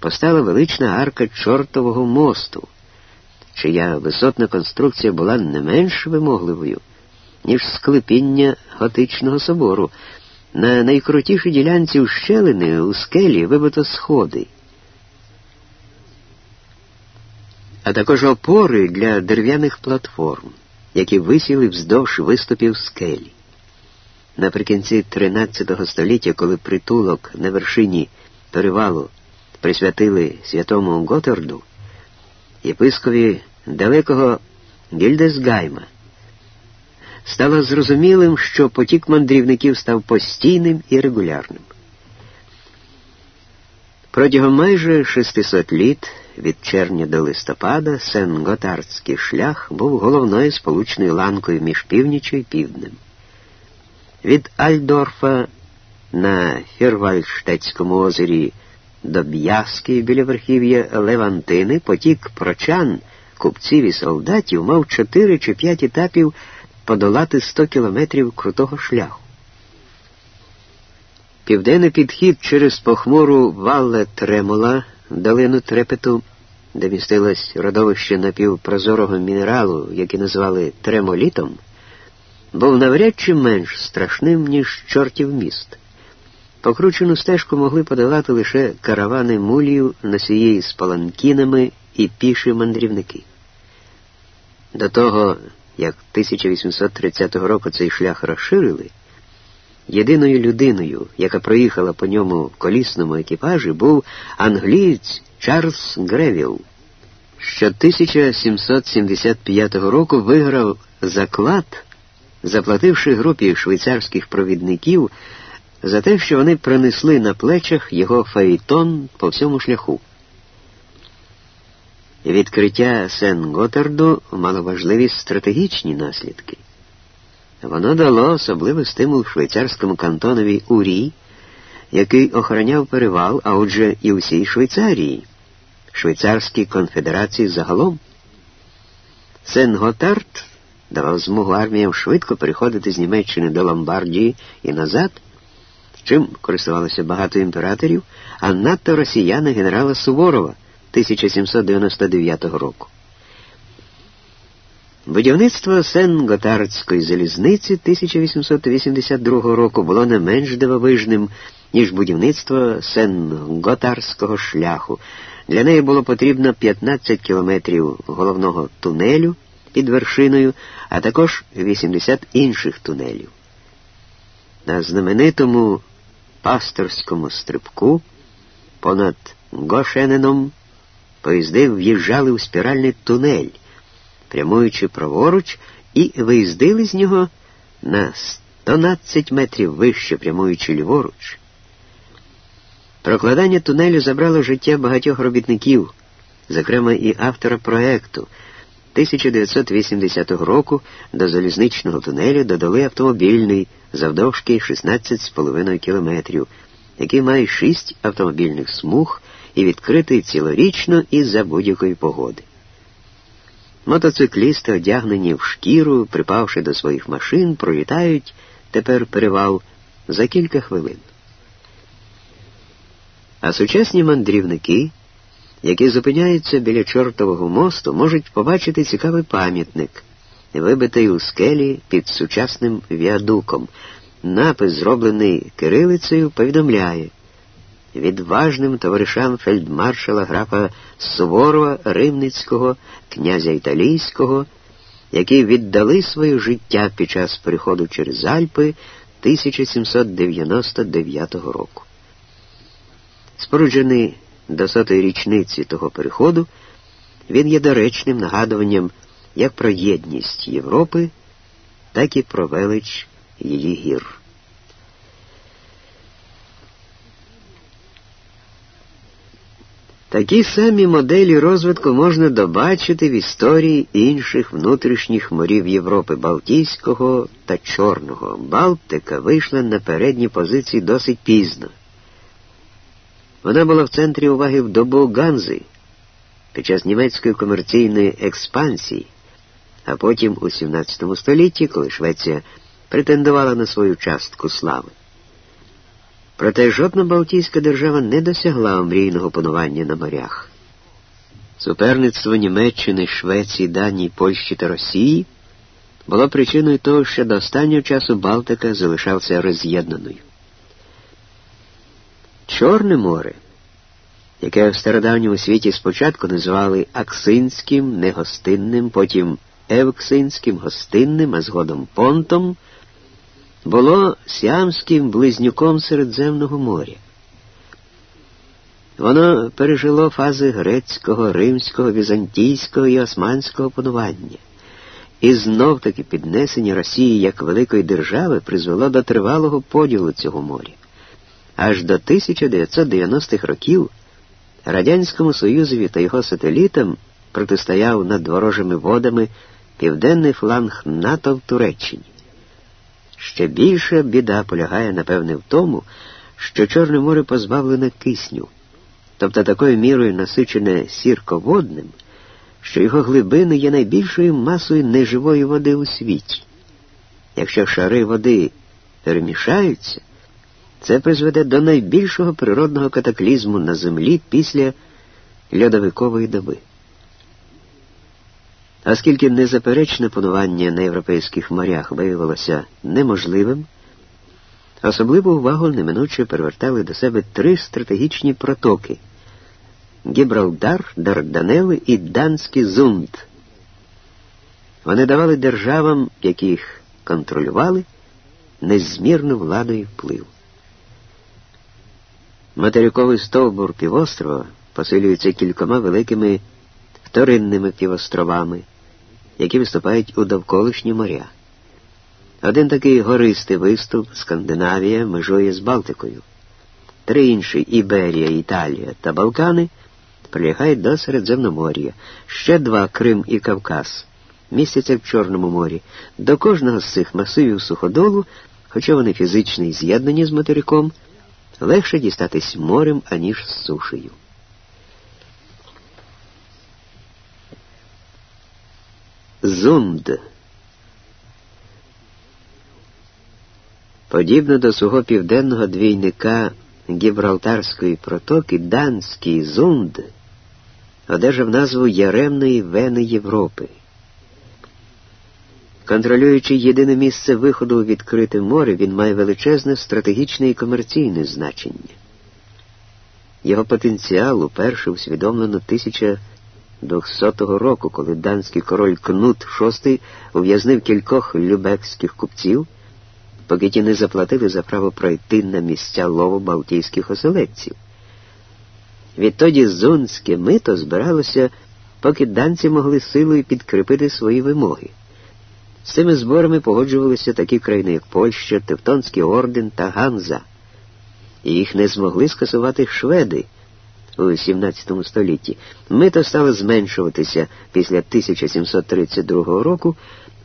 постала велична арка Чортового мосту, чия висотна конструкція була не менш вимогливою, ніж склепіння готичного собору. На найкрутішій ділянці ущелини у скелі вибито сходи, а також опори для дерев'яних платформ, які висіли вздовж виступів скелі. Наприкінці XIII століття, коли притулок на вершині перевалу присвятили святому Готорду, єпискові далекого Гільдесгайма, стало зрозумілим, що потік мандрівників став постійним і регулярним. Протягом майже 600 літ від червня до листопада Сен-Готардський шлях був головною сполучною ланкою між північю і півднем. Від Альдорфа на Фірвальштетському озері до Б'язки біля верхів'я Левантини потік прочан, купців і солдатів мав чотири чи п'ять етапів подолати 100 кілометрів крутого шляху. Південний підхід через похмуру Валле Тремола, долину трепету, де містилось родовище напівпрозорого мінералу, який назвали тремолітом, був навряд чи менш страшним, ніж чортів міст. Покручену стежку могли подолати лише каравани мулів, носії з паланкінами і піші мандрівники. До того, як 1830 року цей шлях розширили, єдиною людиною, яка проїхала по ньому в колісному екіпажі, був англієць Чарльз Гревіл, що 1775 року виграв заклад, заплативши групі швейцарських провідників за те, що вони принесли на плечах його фаїтон по всьому шляху. Відкриття Сен-Готарду мало важливі стратегічні наслідки. Воно дало особливий стимул швейцарському кантонові Урі, який охороняв перевал, а отже, і усій Швейцарії, Швейцарській конфедерації загалом. Сен-Готард давав змогу арміям швидко переходити з Німеччини до Ломбардії і назад, чим користувалося багато імператорів, а надто росіяни генерала Суворова 1799 року. Будівництво Сен-Готардської залізниці 1882 року було не менш дивовижним, ніж будівництво Сен-Готарського шляху. Для неї було потрібно 15 кілометрів головного тунелю під вершиною, а також 80 інших тунелів. На знаменитому пасторському стрибку понад Гошененом поїзди в'їжджали у спіральний тунель прямуючи праворуч, і виїздили з нього на 112 метрів вище, прямуючи ліворуч. Прокладання тунелю забрало життя багатьох робітників, зокрема і автора проекту. 1980 року до залізничного тунелю додали автомобільний завдовжки 16,5 кілометрів, який має 6 автомобільних смуг і відкритий цілорічно і за будь-якої погоди. Мотоциклісти, одягнені в шкіру, припавши до своїх машин, пролітають тепер перевал за кілька хвилин. А сучасні мандрівники, які зупиняються біля чортового мосту, можуть побачити цікавий пам'ятник, вибитий у скелі під сучасним віадуком. Напис, зроблений кирилицею, повідомляє відважним товаришам фельдмаршала графа Суворова Римницького, князя Італійського, які віддали своє життя під час переходу через Альпи 1799 року. Споруджений до сотої річниці того переходу, він є доречним нагадуванням як про єдність Європи, так і про велич її гір. Такі самі моделі розвитку можна добачити в історії інших внутрішніх морів Європи Балтійського та Чорного. Балтика вийшла на передні позиції досить пізно. Вона була в центрі уваги в добу Ганзи під час німецької комерційної експансії, а потім у XVII столітті, коли Швеція претендувала на свою частку слави. Проте жодна Балтійська держава не досягла омрійного панування на морях. Суперництво Німеччини, Швеції, Данії, Польщі та Росії було причиною того, що до останнього часу Балтика залишався роз'єднаною. Чорне море, яке в стародавньому світі спочатку називали Аксинським, негостинним, потім Евксинським, гостинним, а згодом Понтом, було сіамським близнюком Середземного моря. Воно пережило фази грецького, римського, візантійського і османського панування. І знов таки піднесення Росії як великої держави призвело до тривалого поділу цього моря. Аж до 1990-х років Радянському Союзові та його сателітам протистояв над ворожими водами південний фланг НАТО в Туреччині. Ще більша біда полягає, напевне, в тому, що Чорне море позбавлене кисню, тобто такою мірою насичене сірководним, що його глибини є найбільшою масою неживої води у світі. Якщо шари води перемішаються, це призведе до найбільшого природного катаклізму на землі після льодовикової доби. Оскільки незаперечне панування на європейських морях виявилося неможливим, особливу увагу неминуче привертали до себе три стратегічні протоки Гібралдар, Дарданели і Данський Зунд. Вони давали державам, які їх контролювали, незмірну владу і вплив. Материковий стовбур півострова посилюється кількома великими вторинними півостровами, які виступають у довколишні моря. Один такий гористий виступ Скандинавія межує з Балтикою. Три інші Іберія, Італія та Балкани прилягають до Середземномор'я. Ще два Крим і Кавказ містяться в Чорному морі. До кожного з цих масивів суходолу, хоча вони фізично і з'єднані з материком, легше дістатись морем, аніж з сушею. Зунд. Подібно до свого південного двійника Гібралтарської протоки, Данський Зунд одержав назву Яремної Вени Європи. Контролюючи єдине місце виходу у відкрите море, він має величезне стратегічне і комерційне значення. Його потенціал уперше усвідомлено 1200 року, коли данський король Кнут VI ув'язнив кількох любекських купців, поки ті не заплатили за право пройти на місця лову балтійських оселедців. Відтоді зунське мито збиралося, поки данці могли силою підкріпити свої вимоги. З цими зборами погоджувалися такі країни, як Польща, Тевтонський орден та Ганза. І їх не змогли скасувати шведи у XVII столітті. Мито стало зменшуватися після 1732 року,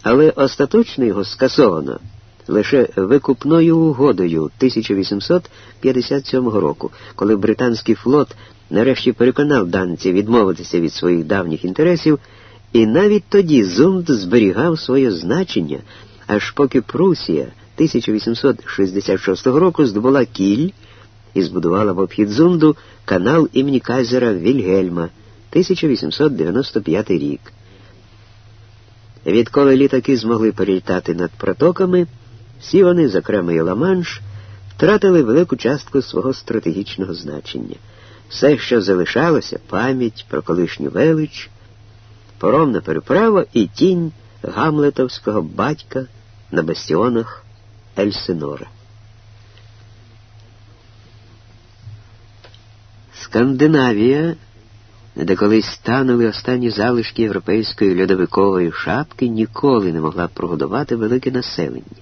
але остаточно його скасовано лише викупною угодою 1857 року, коли британський флот нарешті переконав данців відмовитися від своїх давніх інтересів. І навіть тоді Зунд зберігав своє значення, аж поки Прусія 1866 року здобула кіль і збудувала в обхід Зунду канал імені Кайзера Вільгельма 1895 рік. Відколи літаки змогли перелітати над протоками, всі вони, зокрема і Ла-Манш, втратили велику частку свого стратегічного значення. Все, що залишалося, пам'ять про колишню велич паромна переправа і тінь гамлетовського батька на бастіонах Ельсинора. Скандинавія, де колись станули останні залишки європейської льодовикової шапки, ніколи не могла прогодувати велике населення.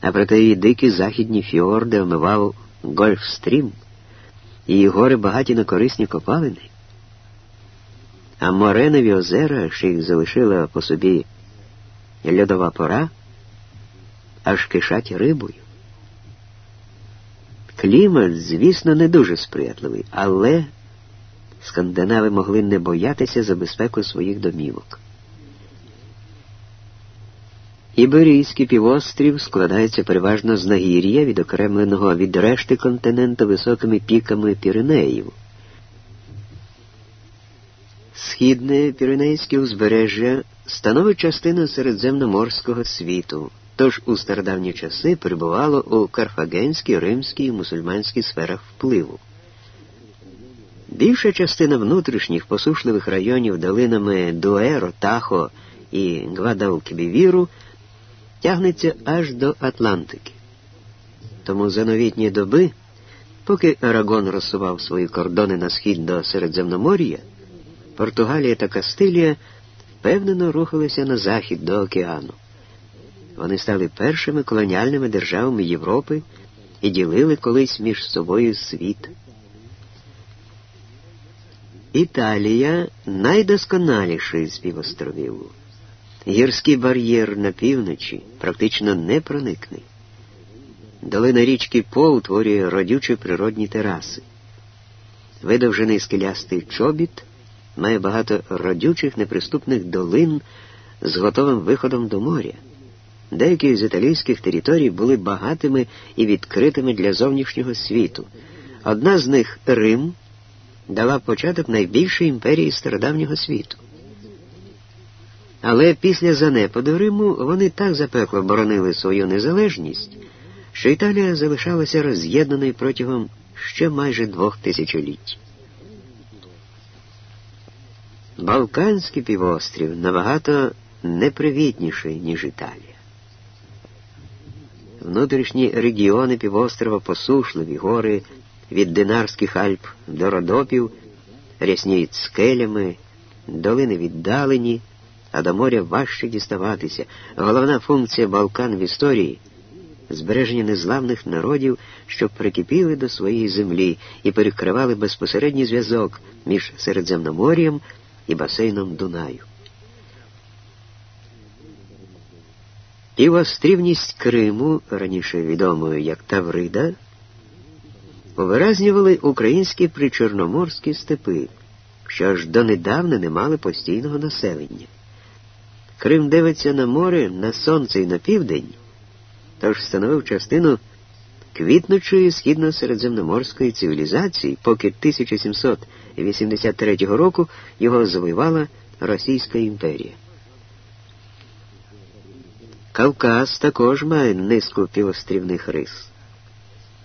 А проте її дикі західні фіорди омивав Гольфстрім, її гори багаті на корисні копалини а Моренові озера, що їх залишила по собі льодова пора, аж кишать рибою. Клімат, звісно, не дуже сприятливий, але скандинави могли не боятися за безпеку своїх домівок. Іберійський півострів складається переважно з нагір'я, відокремленого від решти континенту високими піками Піренеїв. Східне Піренейське узбережжя становить частину середземноморського світу, тож у стародавні часи перебувало у карфагенській, римській і мусульманській сферах впливу. Більша частина внутрішніх посушливих районів долинами Дуеро, Тахо і Гвадалкібівіру тягнеться аж до Атлантики. Тому за новітні доби, поки Арагон розсував свої кордони на схід до Середземномор'я, Португалія та Кастилія впевнено рухалися на захід до океану. Вони стали першими колоніальними державами Європи і ділили колись між собою світ. Італія найдосконаліший з півостровів. Гірський бар'єр на півночі практично не проникне. Долина річки По утворює родючі природні тераси. Видовжений скелястий чобіт має багато родючих неприступних долин з готовим виходом до моря. Деякі з італійських територій були багатими і відкритими для зовнішнього світу. Одна з них Рим дала початок найбільшій імперії стародавнього світу. Але після занепаду Риму вони так запекло боронили свою незалежність, що Італія залишалася роз'єднаною протягом ще майже двох тисячоліть. Балканський півострів набагато непривітніший, ніж Італія. Внутрішні регіони півострова посушливі, гори від Динарських Альп до Родопів, рясніють скелями, долини віддалені, а до моря важче діставатися. Головна функція Балкан в історії збереження незламних народів, що прикипіли до своєї землі і перекривали безпосередній зв'язок між Середземномор'ям і басейном Дунаю. Півострівність Криму, раніше відомою як Таврида, повиразнювали українські причорноморські степи, що ж донедавна не мали постійного населення. Крим дивиться на море, на сонце і на південь, тож становив частину квітнучої східно-середземноморської цивілізації, поки 1783 року його завоювала Російська імперія. Кавказ також має низку півострівних рис.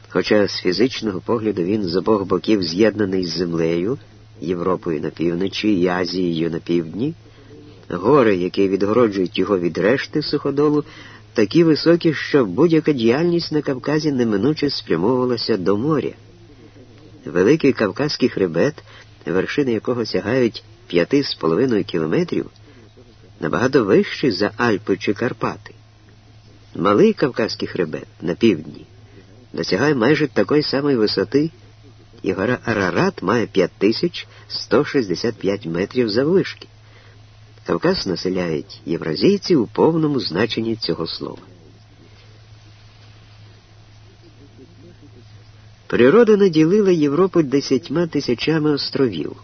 Хоча з фізичного погляду він з обох боків з'єднаний з землею, Європою на півночі і Азією на півдні, гори, які відгороджують його від решти суходолу, такі високі, що будь-яка діяльність на Кавказі неминуче спрямовувалася до моря. Великий Кавказький хребет, вершини якого сягають п'яти з половиною кілометрів, набагато вищий за Альпи чи Карпати. Малий Кавказький хребет на півдні досягає майже такої самої висоти, і гора Арарат має 5165 метрів заввишки. Кавказ населяють євразійці у повному значенні цього слова. Природа наділила Європу десятьма тисячами островів.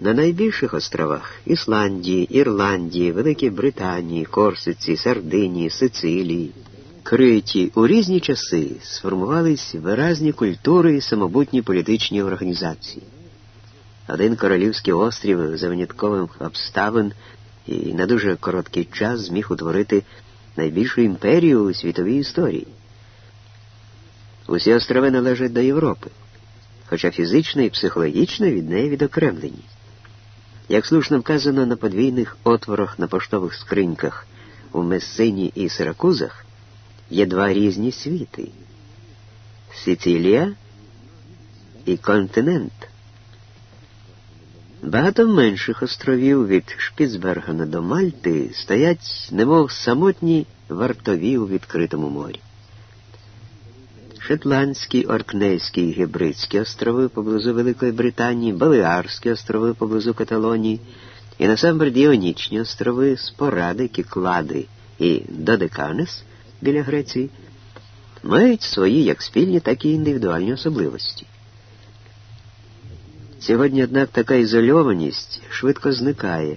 На найбільших островах Ісландії, Ірландії, Великій Британії, Корсиці, Сардинії, Сицилії, Криті у різні часи сформувались виразні культури і самобутні політичні організації. Один королівський острів за винятковим обставин і на дуже короткий час зміг утворити найбільшу імперію у світовій історії. Усі острови належать до Європи, хоча фізично і психологічно від неї відокремлені. Як слушно вказано на подвійних отворах на поштових скриньках у Мессині і Сиракузах, є два різні світи Сицилія і континент. Багато менших островів від Шпіцбергена до Мальти стоять, немов самотні вартові у відкритому морі. Шотландські, Оркнейські і Гібридські острови поблизу Великої Британії, Балеарські острови поблизу Каталонії і насамперед Іонічні острови, Споради, Кіклади і Додеканес біля Греції мають свої як спільні, так і індивідуальні особливості. Сьогодні, однак, така ізольованість швидко зникає.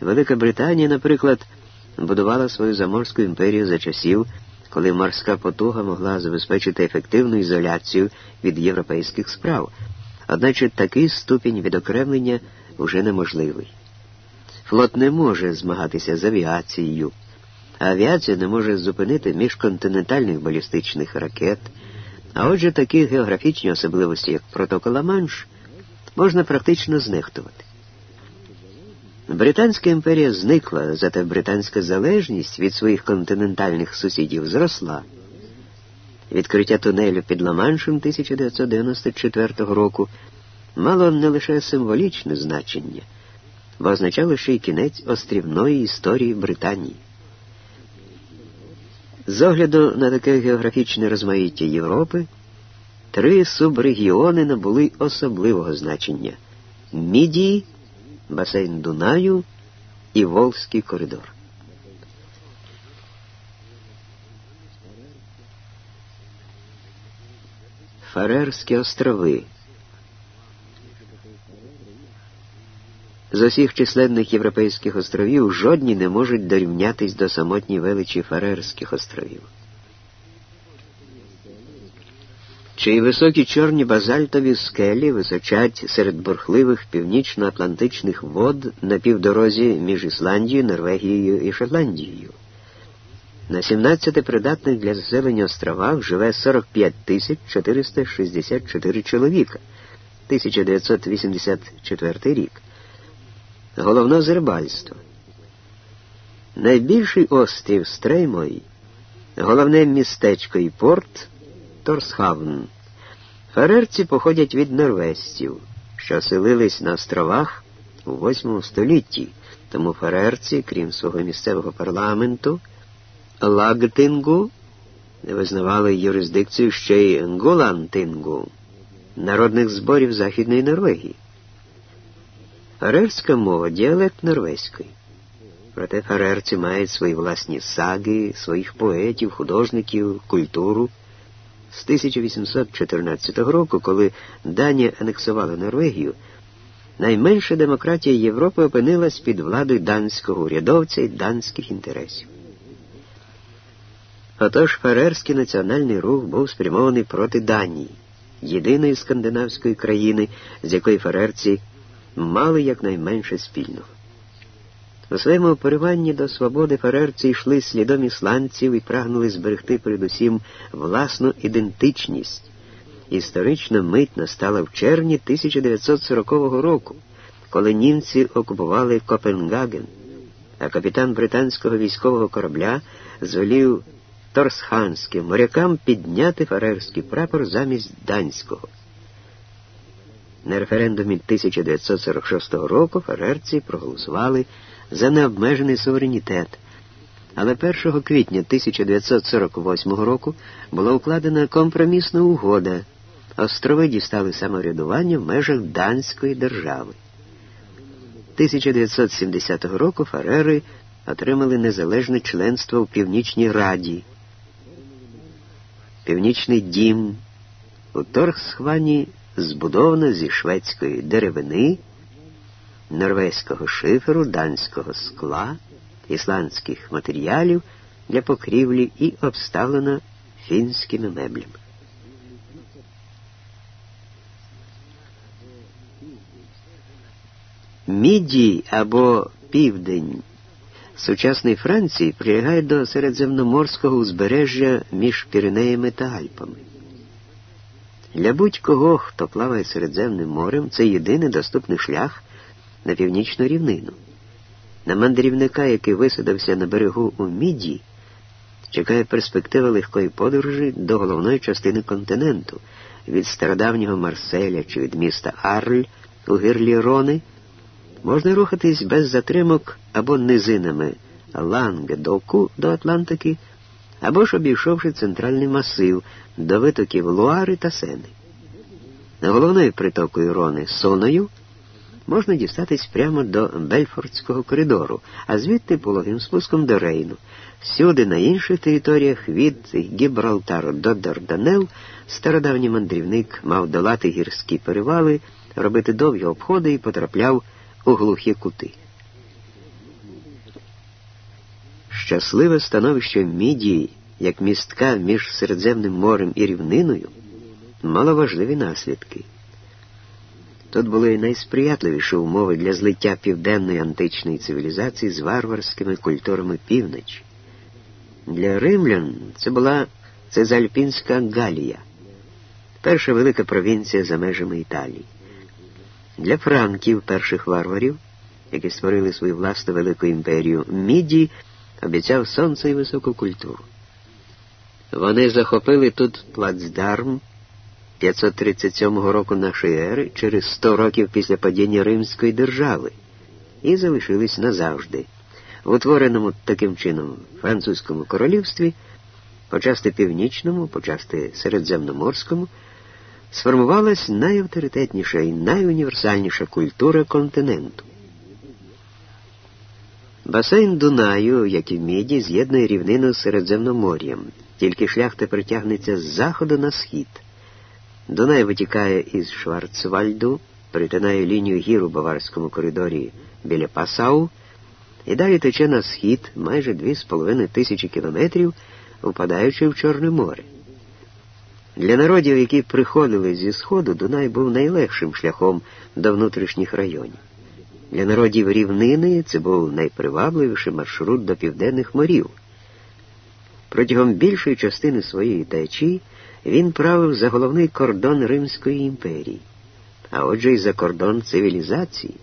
Велика Британія, наприклад, будувала свою заморську імперію за часів, коли морська потуга могла забезпечити ефективну ізоляцію від європейських справ, одначе такий ступінь відокремлення вже неможливий. Флот не може змагатися з авіацією, а авіація не може зупинити міжконтинентальних балістичних ракет. А отже, такі географічні особливості, як протокола Манш, можна практично знехтувати. Британська імперія зникла, зате британська залежність від своїх континентальних сусідів зросла. Відкриття тунелю під Ла-Маншем 1994 року мало не лише символічне значення, бо означало ще й кінець острівної історії Британії. З огляду на таке географічне розмаїття Європи, три субрегіони набули особливого значення Мідії, басейн Дунаю і Волзький коридор. Фарерські острови З усіх численних європейських островів жодні не можуть дорівнятись до самотній величі Фарерських островів. Чиї високі чорні базальтові скелі височать серед бурхливих північно-атлантичних вод на півдорозі між Ісландією, Норвегією і Шотландією. На 17 придатних для заселення островах живе 45 тисяч 464 чоловіка 1984 рік головне зербальство. Найбільший острів Стреймой, головне містечко і порт Торсхавн. Фарерці походять від норвезців, що селились на островах у VIII столітті, тому фарерці, крім свого місцевого парламенту, Лагтингу, визнавали юрисдикцію ще й Голантингу, народних зборів Західної Норвегії. Фарерська мова діалект норвезької. Проте фарерці мають свої власні саги, своїх поетів, художників, культуру. З 1814 року, коли Данія анексувала Норвегію, найменша демократія Європи опинилась під владою данського урядовця і данських інтересів. Отож фарерський національний рух був спрямований проти Данії, єдиної скандинавської країни, з якої фарерці мали якнайменше спільного. У своєму пориванні до свободи фарерці йшли слідом ісландців і прагнули зберегти передусім власну ідентичність. Історична мить настала в червні 1940 року, коли німці окупували Копенгаген, а капітан британського військового корабля звелів торсханським морякам підняти фарерський прапор замість данського. На референдумі 1946 року фарерці проголосували за необмежений суверенітет. Але 1 квітня 1948 року була укладена компромісна угода. Острови дістали самоврядування в межах Данської держави. 1970 року Фарери отримали незалежне членство у Північній Раді. Північний дім у Торгсхвані збудована зі шведської деревини, норвезького шиферу, данського скла, ісландських матеріалів для покрівлі і обставлена фінськими меблями. Міді або південь сучасної Франції прилягає до середземноморського узбережжя між Піренеями та Альпами. Для будь-кого, хто плаває Середземним морем, це єдиний доступний шлях на північну рівнину. На мандрівника, який висадився на берегу у Міді, чекає перспектива легкої подорожі до головної частини континенту, від стародавнього Марселя чи від міста Арль у гирлі Рони, можна рухатись без затримок або низинами Лангедоку до Атлантики або ж обійшовши центральний масив до витоків Луари та Сени. Головною притокою Рони Соною можна дістатись прямо до Бельфорського коридору, а звідти пологим спуском до Рейну. Всюди на інших територіях від Гібралтару до Дарданел стародавній мандрівник мав долати гірські перевали, робити довгі обходи і потрапляв у глухі кути. щасливе становище Міді як містка між Середземним морем і рівниною мало важливі наслідки. Тут були найсприятливіші умови для злиття південної античної цивілізації з варварськими культурами півночі. Для римлян це була Цезальпінська Галія, перша велика провінція за межами Італії. Для франків, перших варварів, які створили свою власну велику імперію, Міді обіцяв сонце і високу культуру. Вони захопили тут плацдарм 537 року нашої ери через 100 років після падіння Римської держави і залишились назавжди. В утвореному таким чином французькому королівстві, почасти північному, почасти середземноморському, сформувалась найавторитетніша і найуніверсальніша культура континенту. Басейн Дунаю, як і в міді, з'єднує рівнину з Середземномор'ям, тільки шлях тепер тягнеться з заходу на схід. Дунай витікає із Шварцвальду, перетинає лінію гір у Баварському коридорі біля Пасау і далі тече на схід майже 2,5 тисячі кілометрів, впадаючи в Чорне море. Для народів, які приходили зі Сходу, Дунай був найлегшим шляхом до внутрішніх районів. Для народів рівнини це був найпривабливіший маршрут до південних морів. Протягом більшої частини своєї течії він правив за головний кордон Римської імперії, а отже й за кордон цивілізації.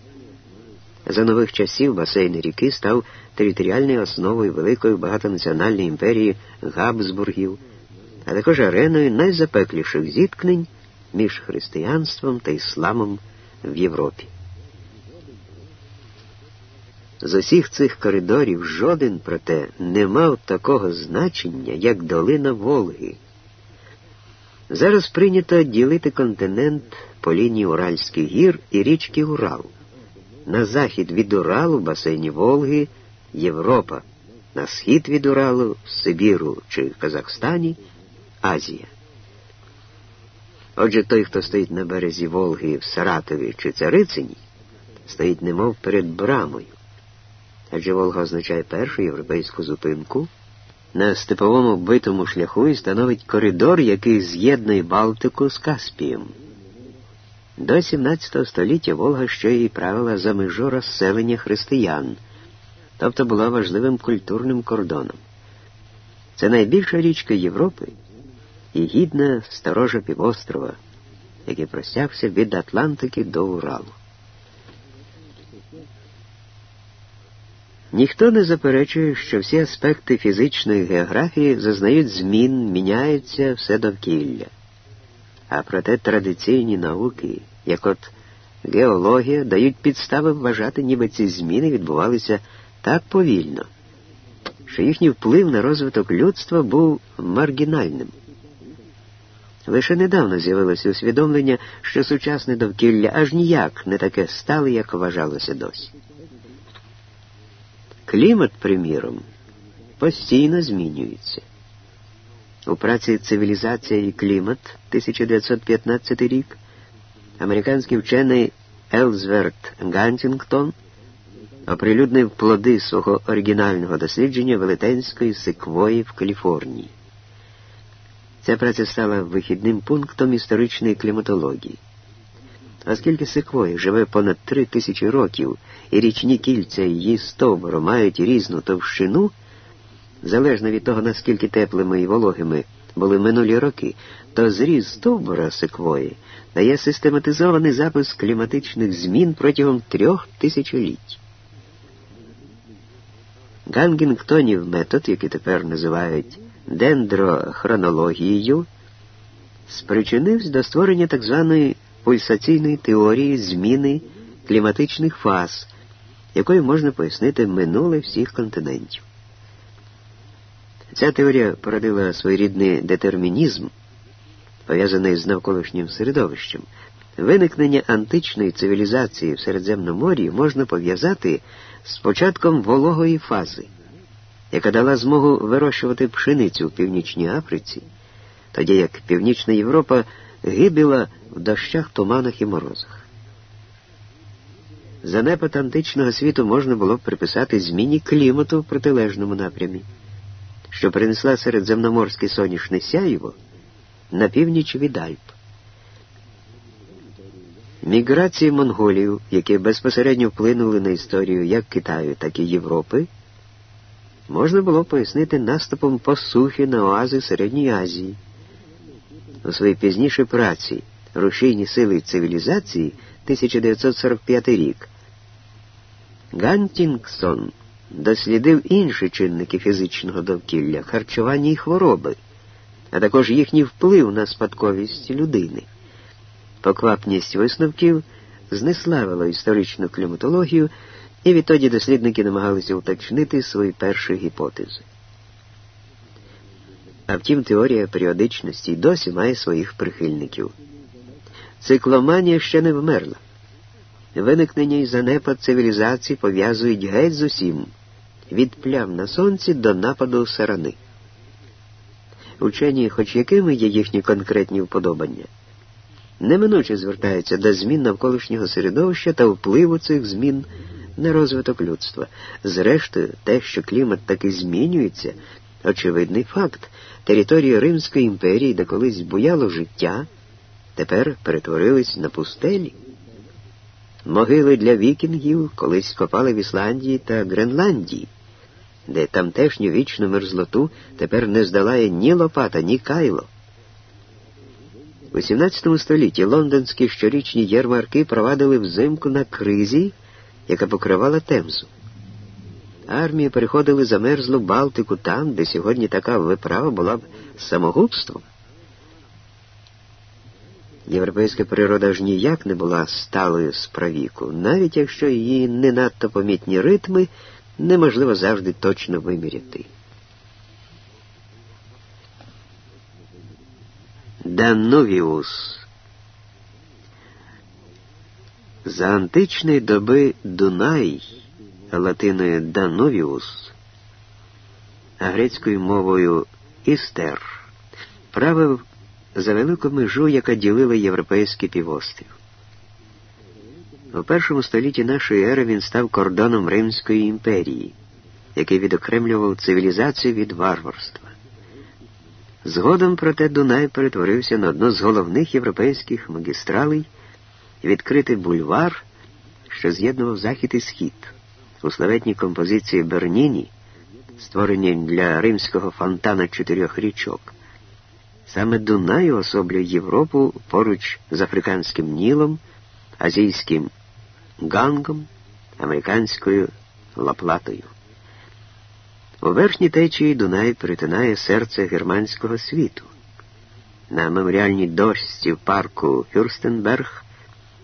За нових часів басейн ріки став територіальною основою великої багатонаціональної імперії Габсбургів, а також ареною найзапекліших зіткнень між християнством та ісламом в Європі. З усіх цих коридорів жоден, проте, не мав такого значення, як долина Волги. Зараз прийнято ділити континент по лінії Уральських гір і річки Урал. На захід від Уралу в басейні Волги Європа, на схід від Уралу Сибіру чи Казахстані Азія. Отже, той, хто стоїть на березі Волги в Саратові чи Царицині, стоїть немов перед брамою адже Волга означає першу європейську зупинку, на степовому битому шляху і становить коридор, який з'єднує Балтику з Каспієм. До 17 століття Волга ще й правила за межу розселення християн, тобто була важливим культурним кордоном. Це найбільша річка Європи і гідна сторожа півострова, який простягся від Атлантики до Уралу. Ніхто не заперечує, що всі аспекти фізичної географії зазнають змін, міняються все довкілля. А проте традиційні науки, як от геологія, дають підстави вважати, ніби ці зміни відбувалися так повільно, що їхній вплив на розвиток людства був маргінальним. Лише недавно з'явилося усвідомлення, що сучасне довкілля аж ніяк не таке стале, як вважалося досі. Клімат, приміром, постійно змінюється. У праці Цивілізація і клімат 1915 рік американський вчений Елзверт Гантінгтон оприлюднив плоди свого оригінального дослідження велетенської секвої в Каліфорнії. Ця праця стала вихідним пунктом історичної кліматології. Оскільки секвоя живе понад три тисячі років, і річні кільця її стовбуру мають різну товщину, залежно від того, наскільки теплими і вологими були минулі роки, то зріз стовбура секвої дає систематизований запис кліматичних змін протягом трьох тисячоліть. Гангінгтонів метод, який тепер називають дендрохронологією, спричинився до створення так званої пульсаційної теорії зміни кліматичних фаз, якою можна пояснити минуле всіх континентів. Ця теорія породила своєрідний детермінізм, пов'язаний з навколишнім середовищем. Виникнення античної цивілізації в Середземномор'ї можна пов'язати з початком вологої фази, яка дала змогу вирощувати пшеницю в Північній Африці, тоді як Північна Європа гибіла в дощах, туманах і морозах. Занепад античного світу можна було б приписати зміні клімату в протилежному напрямі, що принесла середземноморське сонячне сяйво на північ від Альп. Міграції монголів, які безпосередньо вплинули на історію як Китаю, так і Європи, можна було пояснити наступом посухи на оази Середньої Азії. У своїй пізнішій праці Рушійні сили цивілізації 1945 рік Гантінгсон дослідив інші чинники фізичного довкілля, харчування і хвороби, а також їхній вплив на спадковість людини. Поквапність висновків знеславила історичну кліматологію, і відтоді дослідники намагалися уточнити свої перші гіпотези. А втім, теорія періодичності досі має своїх прихильників. Цикломанія ще не вмерла. Виникнення і занепад цивілізації пов'язують геть з усім, від плям на сонці до нападу сарани. Учені, хоч якими є їхні конкретні вподобання, неминуче звертаються до змін навколишнього середовища та впливу цих змін на розвиток людства. Зрештою, те, що клімат таки змінюється, очевидний факт. Територія Римської імперії, де колись буяло життя, тепер перетворились на пустелі. Могили для вікінгів колись копали в Ісландії та Гренландії, де тамтешню вічну мерзлоту тепер не здолає ні лопата, ні кайло. У XVII столітті лондонські щорічні ярмарки провадили взимку на кризі, яка покривала Темзу. Армії переходили за мерзлу Балтику там, де сьогодні така виправа була б самогубством. Європейська природа ж ніяк не була сталою з правіку, навіть якщо її не надто помітні ритми неможливо завжди точно виміряти. Данувіус За античної доби Дунай, латиною Данувіус, а грецькою мовою Істер, правив за велику межу, яка ділила європейський півострів. У першому столітті нашої ери він став кордоном Римської імперії, який відокремлював цивілізацію від варварства. Згодом, проте, Дунай перетворився на одну з головних європейських магістралей, відкритий бульвар, що з'єднував захід і схід. У славетній композиції Берніні, створеній для римського фонтана чотирьох річок. Саме Дунай особлює Європу поруч з Африканським Нілом, Азійським Гангом, американською Лаплатою. У верхній течії Дунай перетинає серце германського світу. На меморіальній дошці в парку Фюрстенберг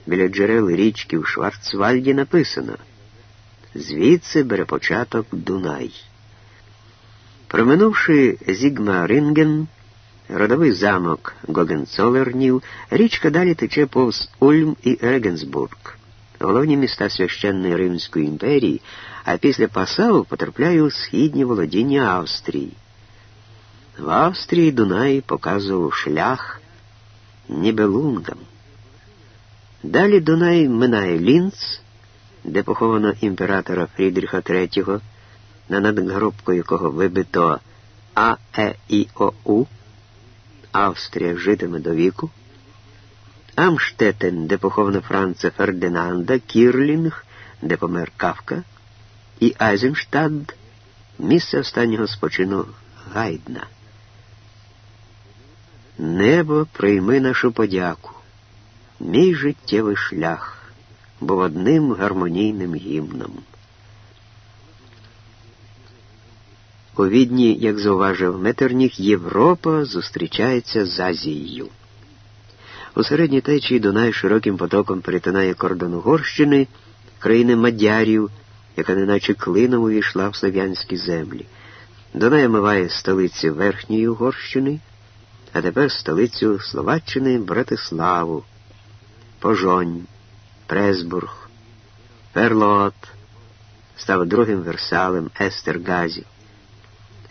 біля джерел річки в Шварцвальді написано Звідси бере початок Дунай. Проминувши Зігма Ринген, родовий замок Гогенцолернів, річка далі тече повз Ульм і Регенсбург, головні міста священної Римської імперії, а після Пасау потрапляє у східні володіння Австрії. В Австрії Дунай показував шлях Нібелунгам. Далі Дунай минає Лінц, де поховано імператора Фрідріха III, на надгробку якого вибито АЕІОУ. Австрія житиме до віку, Амштетен, де поховано Франца Фердинанда, Кірлінг, де помер Кавка, і Айзенштадт, місце останнього спочину Гайдна. Небо прийми нашу подяку, мій життєвий шлях був одним гармонійним гімном. У відні, як зауважив Метерніх, Європа зустрічається з Азією. У середній течії Дунай широким потоком перетинає кордон Угорщини, країни Мадярів, яка неначе клином увійшла в слов'янські землі. Дунай омиває столиці Верхньої Угорщини, а тепер столицю Словаччини Братиславу, Пожонь, Пресбург, Перлот, став другим Версалем Естергазі.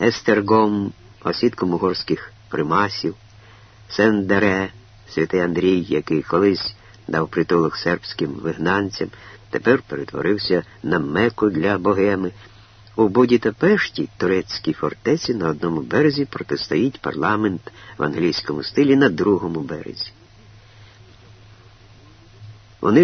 Естергом, осідком угорських примасів, Сендере, святий Андрій, який колись дав притулок сербським вигнанцям, тепер перетворився на меку для богеми. У Буді та Пешті, турецькій фортеці, на одному березі протистоїть парламент в англійському стилі на другому березі.